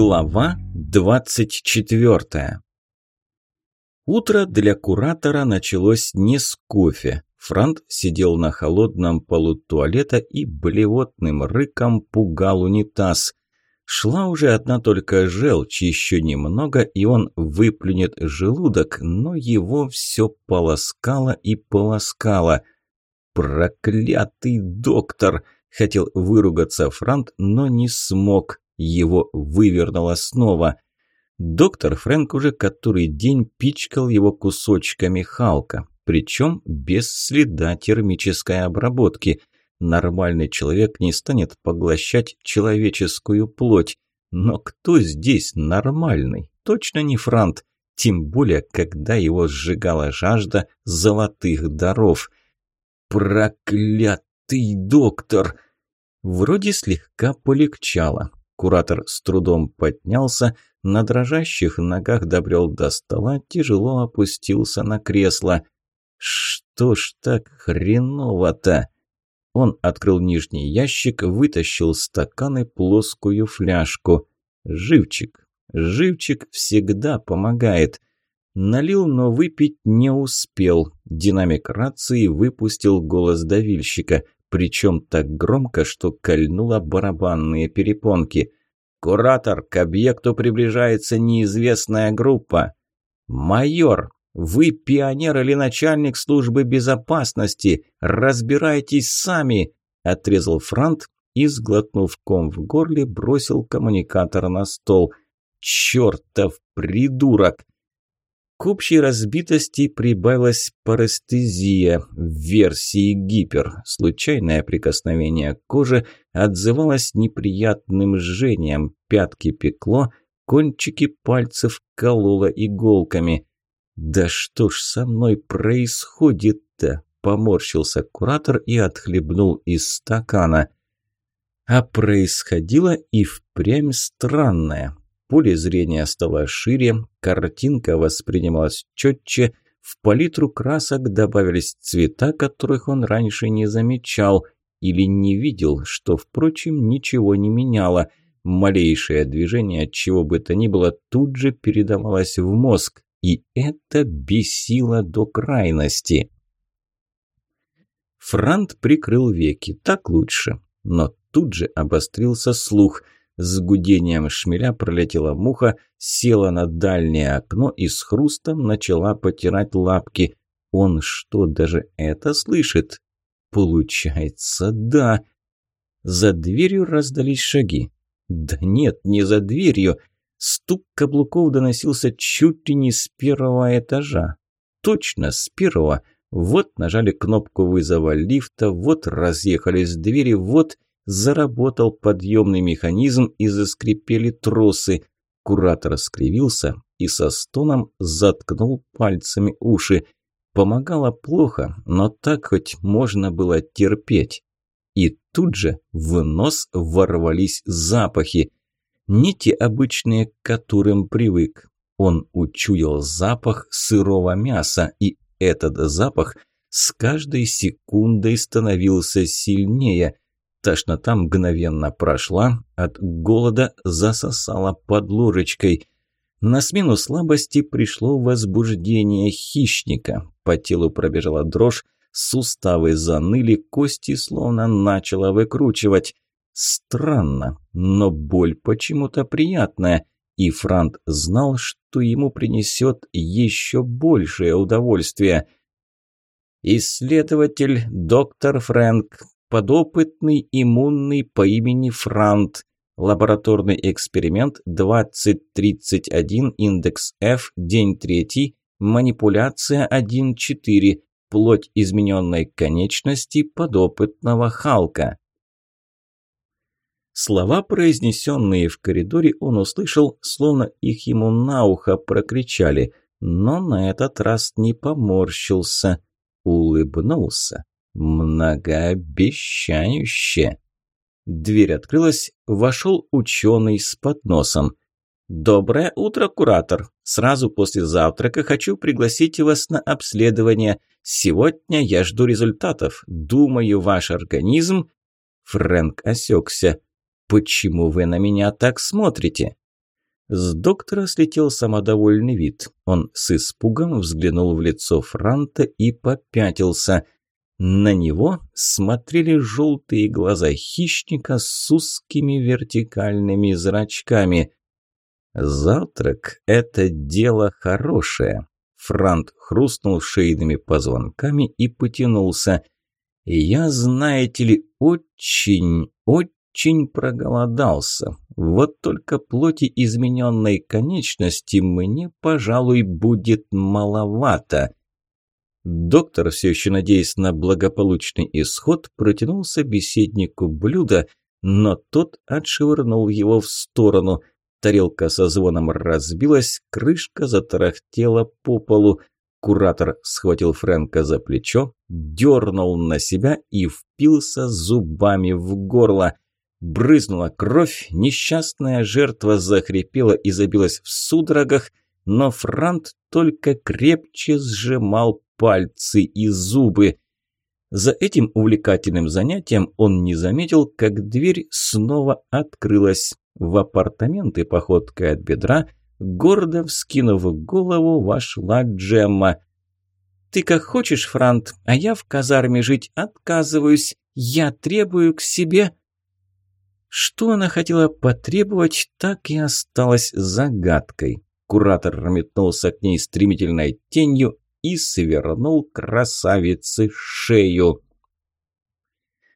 Глава 24 Утро для куратора началось не с кофе. Франт сидел на холодном полу туалета и блевотным рыком пугал унитаз. Шла уже одна только желчь, еще немного, и он выплюнет желудок, но его все полоскало и полоскало. «Проклятый доктор!» – хотел выругаться Франт, но не смог. Его вывернуло снова. Доктор Фрэнк уже который день пичкал его кусочками Халка, причем без следа термической обработки. Нормальный человек не станет поглощать человеческую плоть. Но кто здесь нормальный? Точно не Франт. Тем более, когда его сжигала жажда золотых даров. «Проклятый доктор!» Вроде слегка полегчало. Куратор с трудом поднялся, на дрожащих ногах добрел до стола, тяжело опустился на кресло. «Что ж так хреново-то?» Он открыл нижний ящик, вытащил стакан и плоскую фляжку. «Живчик. Живчик всегда помогает». Налил, но выпить не успел. Динамик рации выпустил голос давильщика – причем так громко, что кольнуло барабанные перепонки. «Куратор, к объекту приближается неизвестная группа». «Майор, вы пионер или начальник службы безопасности? Разбирайтесь сами!» – отрезал Франт и, сглотнув ком в горле, бросил коммуникатор на стол. «Чертов придурок!» К общей разбитости прибавилась парестезия в версии гипер. Случайное прикосновение к коже отзывалось неприятным жжением, пятки пекло, кончики пальцев кололо иголками. «Да что ж со мной происходит-то?» – поморщился куратор и отхлебнул из стакана. А происходило и впрямь странное. Поле зрения стало шире, картинка воспринималась четче, в палитру красок добавились цвета, которых он раньше не замечал или не видел, что, впрочем, ничего не меняло. Малейшее движение, чего бы то ни было, тут же передавалось в мозг, и это бесило до крайности. Франт прикрыл веки, так лучше, но тут же обострился слух – с гудением шмеля пролетела муха, села на дальнее окно и с хрустом начала потирать лапки. Он что, даже это слышит? Получается, да. За дверью раздались шаги. Да нет, не за дверью. Стук каблуков доносился чуть ли не с первого этажа. Точно, с первого. Вот нажали кнопку вызова лифта, вот разъехались двери, вот заработал подъемный механизм и заскрипели тросы. Куратор скривился и со стоном заткнул пальцами уши. Помогало плохо, но так хоть можно было терпеть. И тут же в нос ворвались запахи. Не те обычные, к которым привык. Он учуял запах сырого мяса, и этот запах с каждой секундой становился сильнее – Тошнота мгновенно прошла, от голода засосала под ложечкой. На смену слабости пришло возбуждение хищника. По телу пробежала дрожь, суставы заныли, кости словно начала выкручивать. Странно, но боль почему-то приятная, и Франт знал, что ему принесет еще большее удовольствие. «Исследователь доктор Фрэнк, подопытный иммунный по имени Франт. Лабораторный эксперимент 2031, индекс F, день третий, манипуляция 1.4, плоть измененной конечности подопытного Халка. Слова, произнесенные в коридоре, он услышал, словно их ему на ухо прокричали, но на этот раз не поморщился, улыбнулся. Многообещающе. Дверь открылась, вошел ученый с подносом. «Доброе утро, куратор. Сразу после завтрака хочу пригласить вас на обследование. Сегодня я жду результатов. Думаю, ваш организм...» Фрэнк осекся. «Почему вы на меня так смотрите?» С доктора слетел самодовольный вид. Он с испугом взглянул в лицо Франта и попятился. На него смотрели желтые глаза хищника с узкими вертикальными зрачками. «Завтрак – это дело хорошее». Франт хрустнул шейными позвонками и потянулся. «Я, знаете ли, очень, очень проголодался. Вот только плоти измененной конечности мне, пожалуй, будет маловато». Доктор, все еще надеясь на благополучный исход, протянул собеседнику блюдо, но тот отшвырнул его в сторону. Тарелка со звоном разбилась, крышка затарахтела по полу. Куратор схватил Фрэнка за плечо, дернул на себя и впился зубами в горло. Брызнула кровь, несчастная жертва захрипела и забилась в судорогах, но Франт только крепче сжимал пальцы и зубы. За этим увлекательным занятием он не заметил, как дверь снова открылась. В апартаменты походкой от бедра, гордо вскинув голову, вошла Джемма. «Ты как хочешь, Франт, а я в казарме жить отказываюсь. Я требую к себе...» Что она хотела потребовать, так и осталось загадкой. Куратор метнулся к ней стремительной тенью и свернул красавице шею.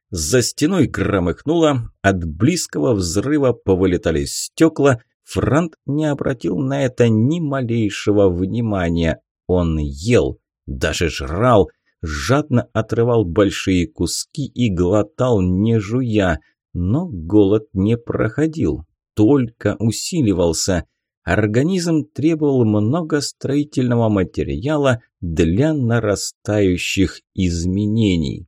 За стеной громыхнуло, от близкого взрыва повылетали стекла. Франт не обратил на это ни малейшего внимания. Он ел, даже жрал, жадно отрывал большие куски и глотал, не жуя. Но голод не проходил, только усиливался. Организм требовал много строительного материала для нарастающих изменений.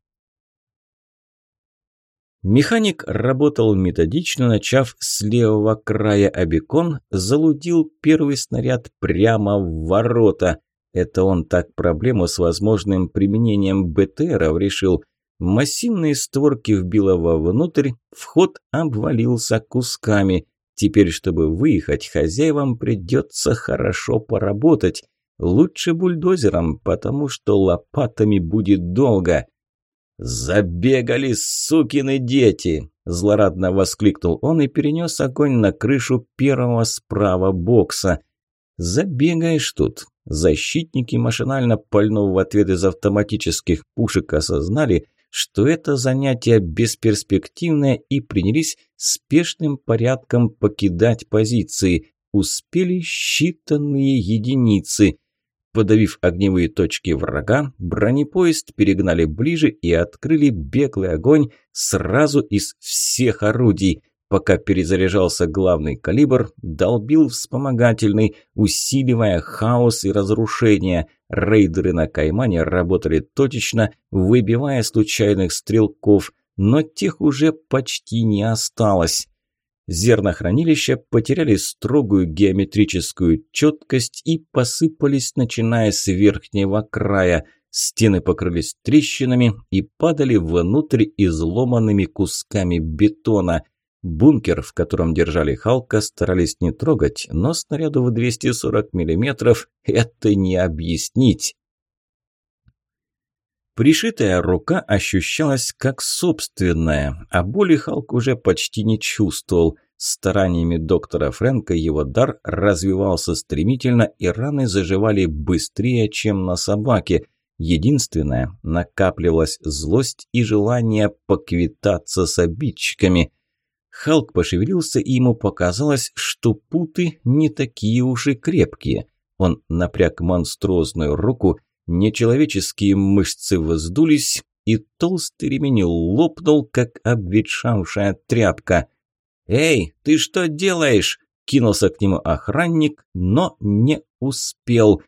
Механик работал методично, начав с левого края обекон, залудил первый снаряд прямо в ворота. Это он так проблему с возможным применением БТРов решил. Массивные створки вбило вовнутрь, вход обвалился кусками. Теперь, чтобы выехать, хозяевам придется хорошо поработать. Лучше бульдозером, потому что лопатами будет долго. «Забегали, сукины дети!» – злорадно воскликнул он и перенес огонь на крышу первого справа бокса. «Забегаешь тут!» Защитники, машинально пальнув в ответ из автоматических пушек, осознали, что это занятие бесперспективное и принялись спешным порядком покидать позиции. Успели считанные единицы – Подавив огневые точки врага, бронепоезд перегнали ближе и открыли беглый огонь сразу из всех орудий. Пока перезаряжался главный калибр, долбил вспомогательный, усиливая хаос и разрушение. Рейдеры на Каймане работали точечно, выбивая случайных стрелков, но тех уже почти не осталось. Зернохранилища потеряли строгую геометрическую четкость и посыпались, начиная с верхнего края. Стены покрылись трещинами и падали внутрь изломанными кусками бетона. Бункер, в котором держали Халка, старались не трогать, но снаряду в 240 миллиметров это не объяснить. Пришитая рука ощущалась как собственная, а боли Халк уже почти не чувствовал. Стараниями доктора Фрэнка его дар развивался стремительно, и раны заживали быстрее, чем на собаке. Единственное, накапливалась злость и желание поквитаться с обидчиками. Халк пошевелился, и ему показалось, что путы не такие уж и крепкие. Он напряг монструозную руку Нечеловеческие мышцы вздулись, и толстый ремень лопнул, как обветшавшая тряпка. «Эй, ты что делаешь?» – кинулся к нему охранник, но не успел.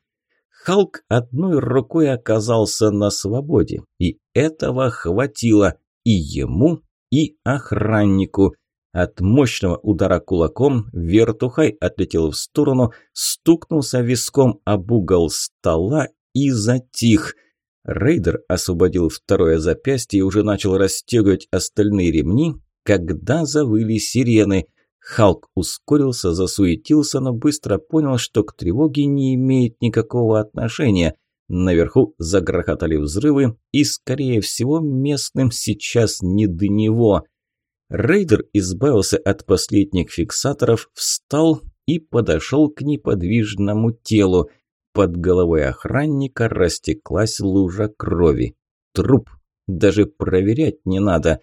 Халк одной рукой оказался на свободе, и этого хватило и ему, и охраннику. От мощного удара кулаком вертухай отлетел в сторону, стукнулся виском об угол стола и затих. Рейдер освободил второе запястье и уже начал расстегивать остальные ремни, когда завыли сирены. Халк ускорился, засуетился, но быстро понял, что к тревоге не имеет никакого отношения. Наверху загрохотали взрывы, и, скорее всего, местным сейчас не до него. Рейдер избавился от последних фиксаторов, встал и подошел к неподвижному телу. Под головой охранника растеклась лужа крови. Труп. Даже проверять не надо.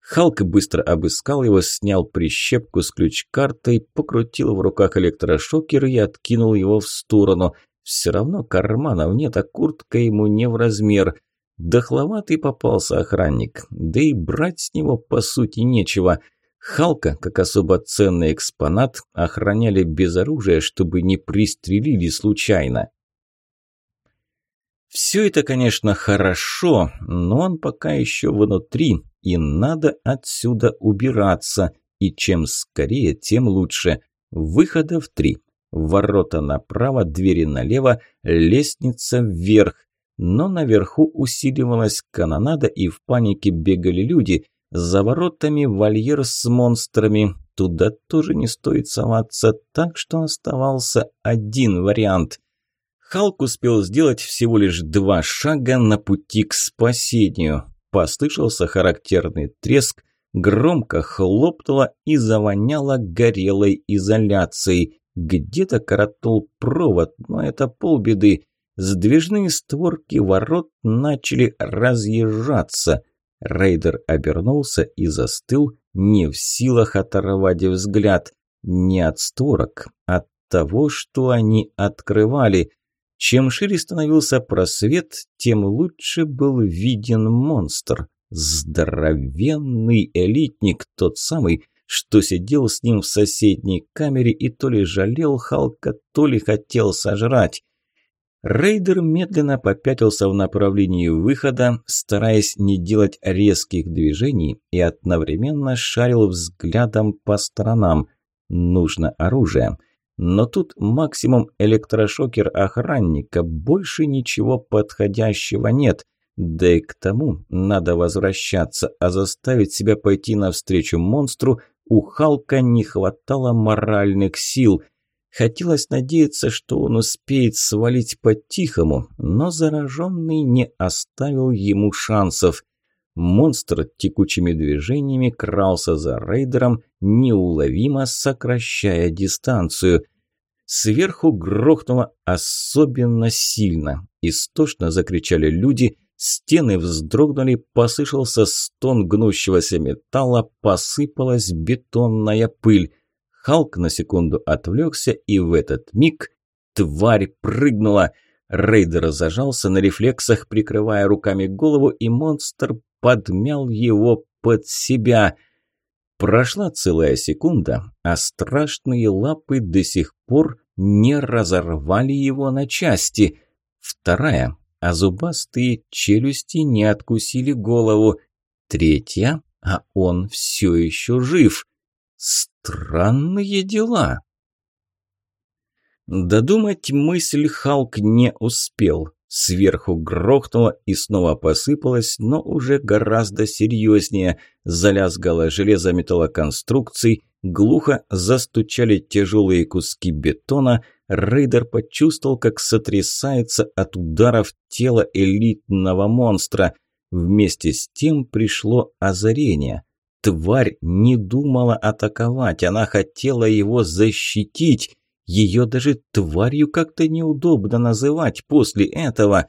Халк быстро обыскал его, снял прищепку с ключ-картой, покрутил в руках электрошокер и откинул его в сторону. Все равно карманов нет, а куртка ему не в размер. Дохловатый попался охранник, да и брать с него по сути нечего. Халка, как особо ценный экспонат, охраняли без оружия, чтобы не пристрелили случайно. Все это, конечно, хорошо, но он пока еще внутри, и надо отсюда убираться. И чем скорее, тем лучше. Выходов три. Ворота направо, двери налево, лестница вверх. Но наверху усиливалась канонада, и в панике бегали люди. За воротами вольер с монстрами. Туда тоже не стоит соваться, так что оставался один вариант. Халк успел сделать всего лишь два шага на пути к спасению. Послышался характерный треск, громко хлопнуло и завоняло горелой изоляцией. Где-то коротнул провод, но это полбеды. Сдвижные створки ворот начали разъезжаться. Рейдер обернулся и застыл, не в силах оторвать взгляд. Не от створок, от того, что они открывали. Чем шире становился просвет, тем лучше был виден монстр. Здоровенный элитник, тот самый, что сидел с ним в соседней камере и то ли жалел Халка, то ли хотел сожрать. Рейдер медленно попятился в направлении выхода, стараясь не делать резких движений и одновременно шарил взглядом по сторонам. Нужно оружие. Но тут максимум электрошокер охранника, больше ничего подходящего нет. Да и к тому надо возвращаться, а заставить себя пойти навстречу монстру у Халка не хватало моральных сил. Хотелось надеяться, что он успеет свалить по-тихому, но зараженный не оставил ему шансов. Монстр текучими движениями крался за рейдером, неуловимо сокращая дистанцию. Сверху грохнуло особенно сильно. Истошно закричали люди, стены вздрогнули, послышался стон гнущегося металла, посыпалась бетонная пыль. Халк на секунду отвлекся, и в этот миг тварь прыгнула. Рейдер зажался на рефлексах, прикрывая руками голову, и монстр подмял его под себя. Прошла целая секунда, а страшные лапы до сих пор не разорвали его на части. Вторая, а зубастые челюсти не откусили голову. Третья, а он все еще жив. Странные дела. Додумать мысль Халк не успел. Сверху грохнуло и снова посыпалось, но уже гораздо серьезнее. Залязгало железо металлоконструкций, глухо застучали тяжелые куски бетона. Рейдер почувствовал, как сотрясается от ударов тело элитного монстра. Вместе с тем пришло озарение. Тварь не думала атаковать, она хотела его защитить. Ее даже тварью как-то неудобно называть после этого.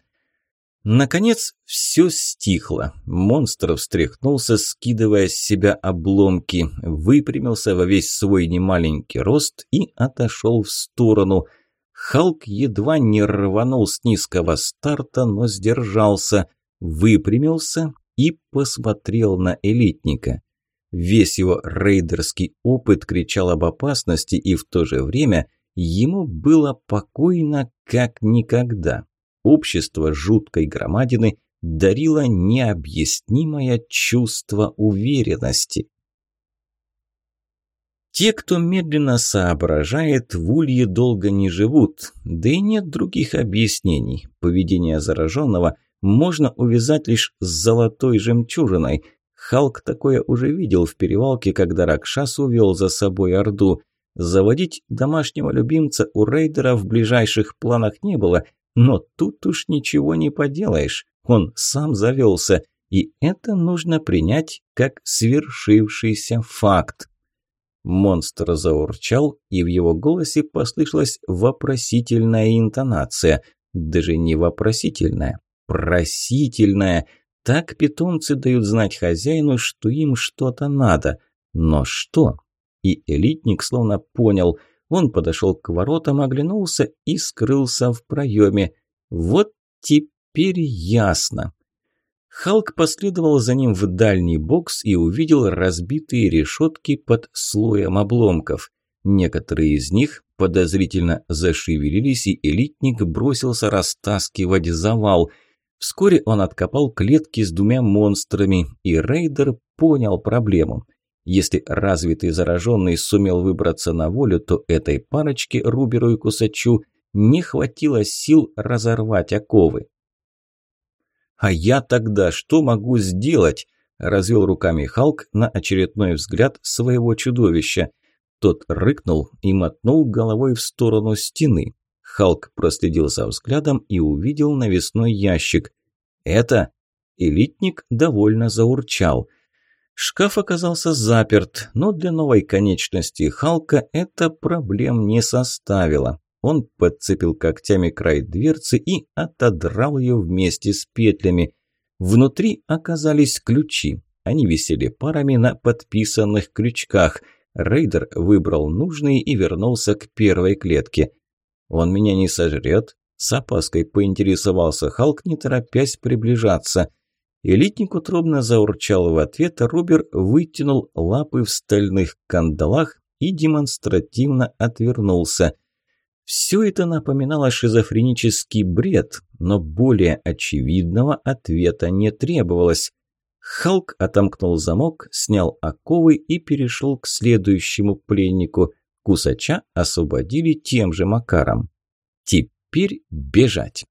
Наконец все стихло. Монстр встряхнулся, скидывая с себя обломки, выпрямился во весь свой немаленький рост и отошел в сторону. Халк едва не рванул с низкого старта, но сдержался, выпрямился и посмотрел на элитника. Весь его рейдерский опыт кричал об опасности, и в то же время – Ему было покойно как никогда. Общество жуткой громадины дарило необъяснимое чувство уверенности. Те, кто медленно соображает, в улье долго не живут, да и нет других объяснений. Поведение зараженного можно увязать лишь с золотой жемчужиной. Халк такое уже видел в перевалке, когда Ракшас увел за собой Орду. Заводить домашнего любимца у рейдера в ближайших планах не было, но тут уж ничего не поделаешь. Он сам завелся, и это нужно принять как свершившийся факт. Монстр заурчал, и в его голосе послышалась вопросительная интонация. Даже не вопросительная, просительная. Так питомцы дают знать хозяину, что им что-то надо. Но что? И элитник словно понял. Он подошел к воротам, оглянулся и скрылся в проеме. Вот теперь ясно. Халк последовал за ним в дальний бокс и увидел разбитые решетки под слоем обломков. Некоторые из них подозрительно зашевелились, и элитник бросился растаскивать завал. Вскоре он откопал клетки с двумя монстрами, и рейдер понял проблему. Если развитый зараженный сумел выбраться на волю, то этой парочке, Руберу и Кусачу, не хватило сил разорвать оковы. «А я тогда что могу сделать?» – развел руками Халк на очередной взгляд своего чудовища. Тот рыкнул и мотнул головой в сторону стены. Халк проследил за взглядом и увидел навесной ящик. «Это?» Элитник довольно заурчал. Шкаф оказался заперт, но для новой конечности Халка это проблем не составило. Он подцепил когтями край дверцы и отодрал ее вместе с петлями. Внутри оказались ключи. Они висели парами на подписанных крючках. Рейдер выбрал нужные и вернулся к первой клетке. «Он меня не сожрет?» С опаской поинтересовался Халк, не торопясь приближаться. Элитник утробно заурчал в ответ, а Рубер вытянул лапы в стальных кандалах и демонстративно отвернулся – все это напоминало шизофренический бред, но более очевидного ответа не требовалось. Халк отомкнул замок, снял оковы и перешел к следующему пленнику. Кусача освободили тем же макаром. Теперь бежать.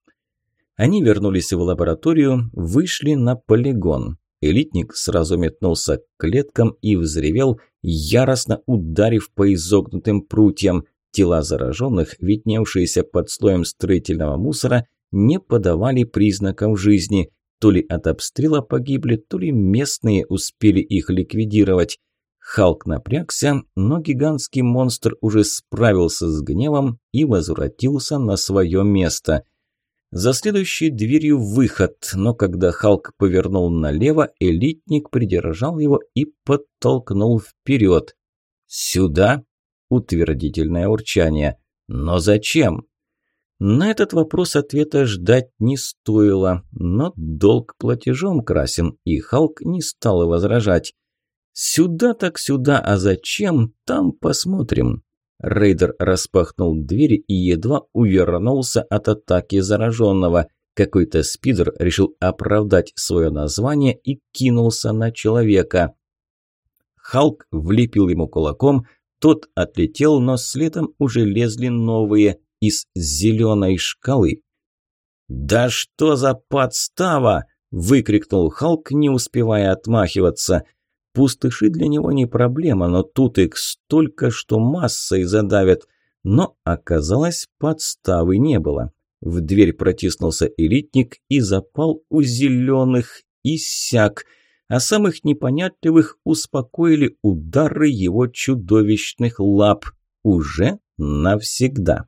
Они вернулись в лабораторию, вышли на полигон. Элитник сразу метнулся к клеткам и взревел, яростно ударив по изогнутым прутьям – Тела зараженных, видневшиеся под слоем строительного мусора, не подавали признаков жизни. То ли от обстрела погибли, то ли местные успели их ликвидировать. Халк напрягся, но гигантский монстр уже справился с гневом и возвратился на свое место. За следующей дверью выход, но когда Халк повернул налево, элитник придержал его и подтолкнул вперед. «Сюда!» Утвердительное урчание. Но зачем? На этот вопрос ответа ждать не стоило, но долг платежом красен, и Халк не стал возражать. «Сюда так сюда, а зачем? Там посмотрим». Рейдер распахнул двери и едва увернулся от атаки зараженного. Какой-то спидер решил оправдать свое название и кинулся на человека. Халк влепил ему кулаком, тот отлетел, но следом уже лезли новые из зеленой шкалы. «Да что за подстава!» – выкрикнул Халк, не успевая отмахиваться. Пустыши для него не проблема, но тут их столько, что массой задавят. Но оказалось, подставы не было. В дверь протиснулся элитник и запал у зеленых иссяк – а самых непонятливых успокоили удары его чудовищных лап уже навсегда.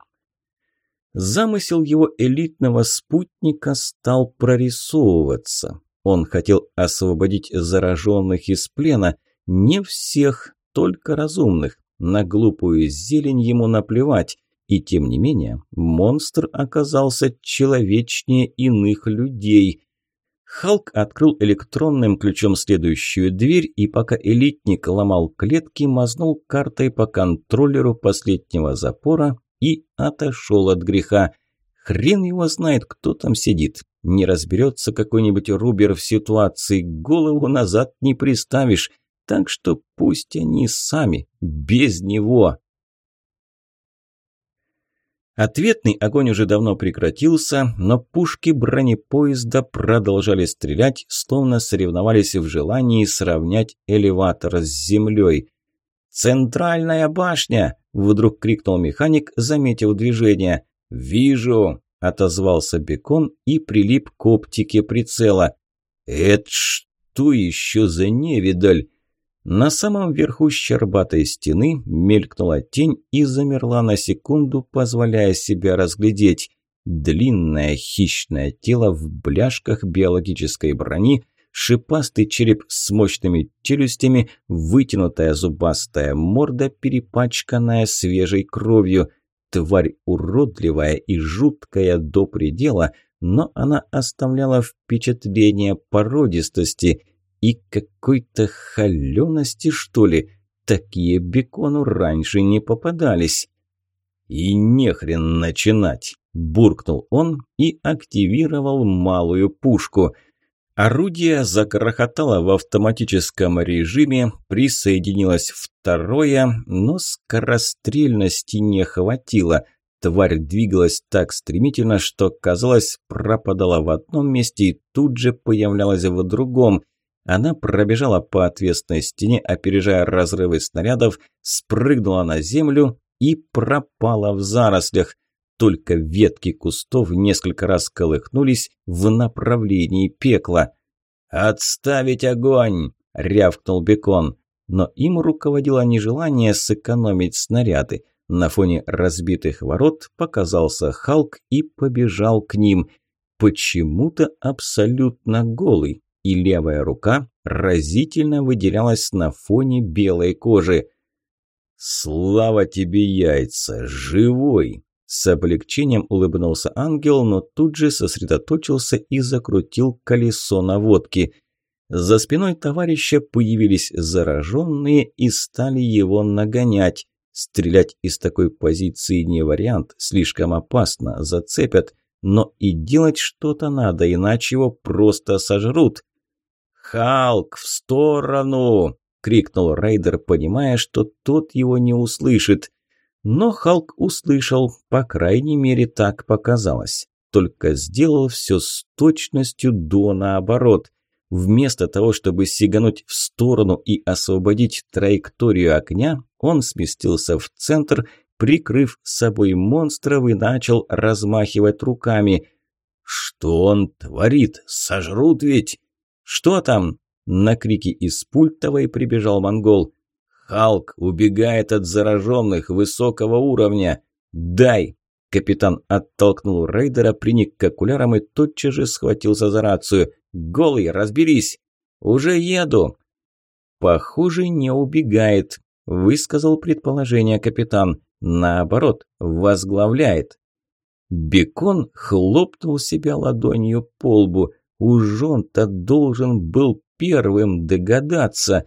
Замысел его элитного спутника стал прорисовываться. Он хотел освободить зараженных из плена, не всех, только разумных. На глупую зелень ему наплевать, и тем не менее монстр оказался человечнее иных людей – Халк открыл электронным ключом следующую дверь и пока элитник ломал клетки, мазнул картой по контроллеру последнего запора и отошел от греха. Хрен его знает, кто там сидит. Не разберется какой-нибудь рубер в ситуации, голову назад не приставишь. Так что пусть они сами, без него. Ответный огонь уже давно прекратился, но пушки бронепоезда продолжали стрелять, словно соревновались в желании сравнять элеватор с землей. «Центральная башня!» – вдруг крикнул механик, заметив движение. «Вижу!» – отозвался Бекон и прилип к оптике прицела. «Это что еще за невидаль?» На самом верху щербатой стены мелькнула тень и замерла на секунду, позволяя себя разглядеть. Длинное хищное тело в бляшках биологической брони, шипастый череп с мощными челюстями, вытянутая зубастая морда, перепачканная свежей кровью. Тварь уродливая и жуткая до предела, но она оставляла впечатление породистости – и какой-то холености, что ли. Такие бекону раньше не попадались. «И нехрен начинать!» – буркнул он и активировал малую пушку. Орудие загрохотало в автоматическом режиме, присоединилось второе, но скорострельности не хватило. Тварь двигалась так стремительно, что, казалось, пропадала в одном месте и тут же появлялась в другом. Она пробежала по отвесной стене, опережая разрывы снарядов, спрыгнула на землю и пропала в зарослях. Только ветки кустов несколько раз колыхнулись в направлении пекла. «Отставить огонь!» – рявкнул Бекон. Но им руководило нежелание сэкономить снаряды. На фоне разбитых ворот показался Халк и побежал к ним. Почему-то абсолютно голый и левая рука разительно выделялась на фоне белой кожи. «Слава тебе, яйца! Живой!» С облегчением улыбнулся ангел, но тут же сосредоточился и закрутил колесо наводки. За спиной товарища появились зараженные и стали его нагонять. Стрелять из такой позиции не вариант, слишком опасно, зацепят. Но и делать что-то надо, иначе его просто сожрут. «Халк, в сторону!» – крикнул Рейдер, понимая, что тот его не услышит. Но Халк услышал, по крайней мере, так показалось. Только сделал все с точностью до наоборот. Вместо того, чтобы сигануть в сторону и освободить траекторию огня, он сместился в центр, прикрыв собой монстров и начал размахивать руками. «Что он творит? Сожрут ведь!» «Что там?» На крики из пультовой прибежал монгол. «Халк убегает от зараженных высокого уровня! Дай!» Капитан оттолкнул рейдера, приник к окулярам и тотчас же схватился за рацию. «Голый, разберись!» «Уже еду!» «Похоже, не убегает», – высказал предположение капитан. «Наоборот, возглавляет». Бекон хлопнул себя ладонью по лбу. Уж он-то должен был первым догадаться.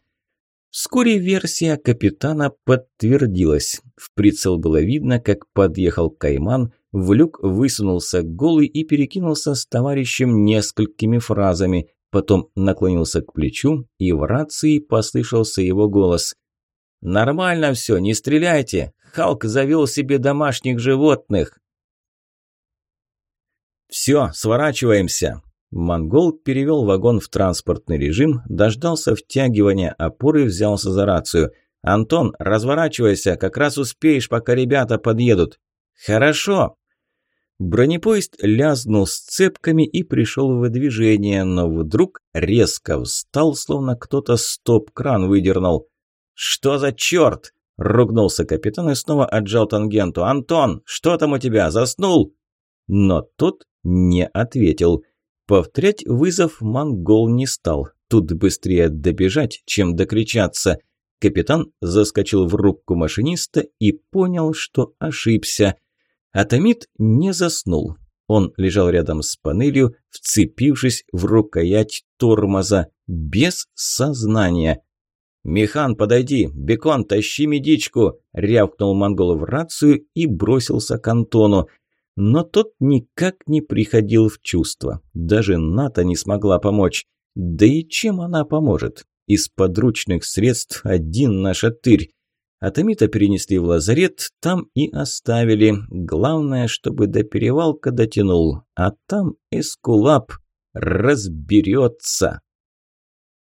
Вскоре версия капитана подтвердилась. В прицел было видно, как подъехал Кайман, в люк высунулся голый и перекинулся с товарищем несколькими фразами. Потом наклонился к плечу, и в рации послышался его голос. «Нормально все, не стреляйте! Халк завел себе домашних животных!» «Все, сворачиваемся!» Монгол перевел вагон в транспортный режим, дождался втягивания опоры и взялся за рацию. «Антон, разворачивайся, как раз успеешь, пока ребята подъедут». «Хорошо». Бронепоезд лязнул с цепками и пришел в движение, но вдруг резко встал, словно кто-то стоп-кран выдернул. «Что за черт?» – ругнулся капитан и снова отжал тангенту. «Антон, что там у тебя, заснул?» Но тот не ответил – Повторять вызов монгол не стал. Тут быстрее добежать, чем докричаться. Капитан заскочил в рубку машиниста и понял, что ошибся. Атомит не заснул. Он лежал рядом с панелью, вцепившись в рукоять тормоза, без сознания. «Механ, подойди! Бекон, тащи медичку!» – рявкнул монгол в рацию и бросился к Антону – но тот никак не приходил в чувство. Даже Ната не смогла помочь. Да и чем она поможет? Из подручных средств один наш отырь. Атомита перенесли в лазарет, там и оставили. Главное, чтобы до перевалка дотянул, а там Эскулап разберется.